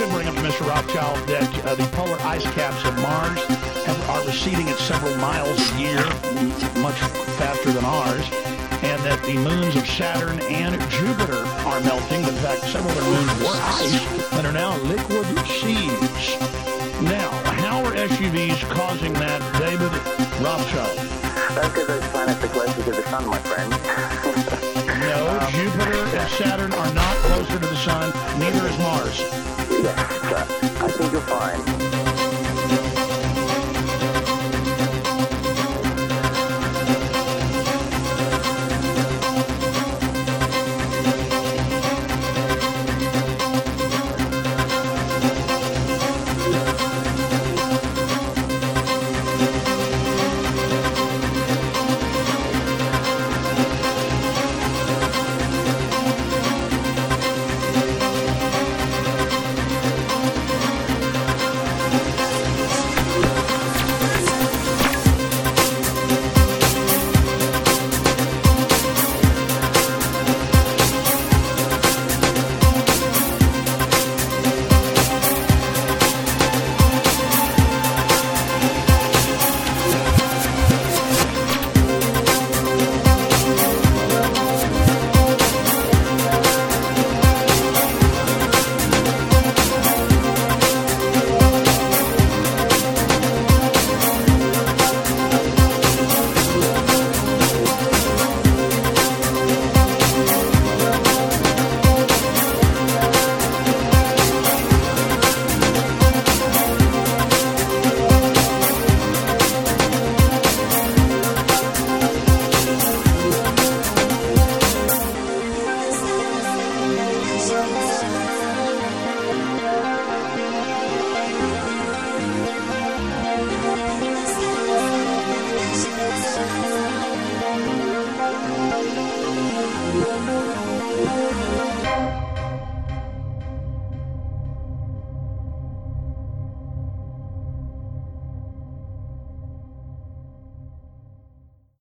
should bring up to Mr. Rothschild that uh, the polar ice caps of Mars have, are receding at several miles a year, much faster than ours, and that the moons of Saturn and Jupiter are melting. In fact, several of their moons were ice and are now liquid seas. Now, how are SUVs causing that, David Rothschild? That's because those planets are closer to the sun, my friend. No, Jupiter and Saturn are not closer to the sun. Neither is Mars. Yes, but I think you're fine.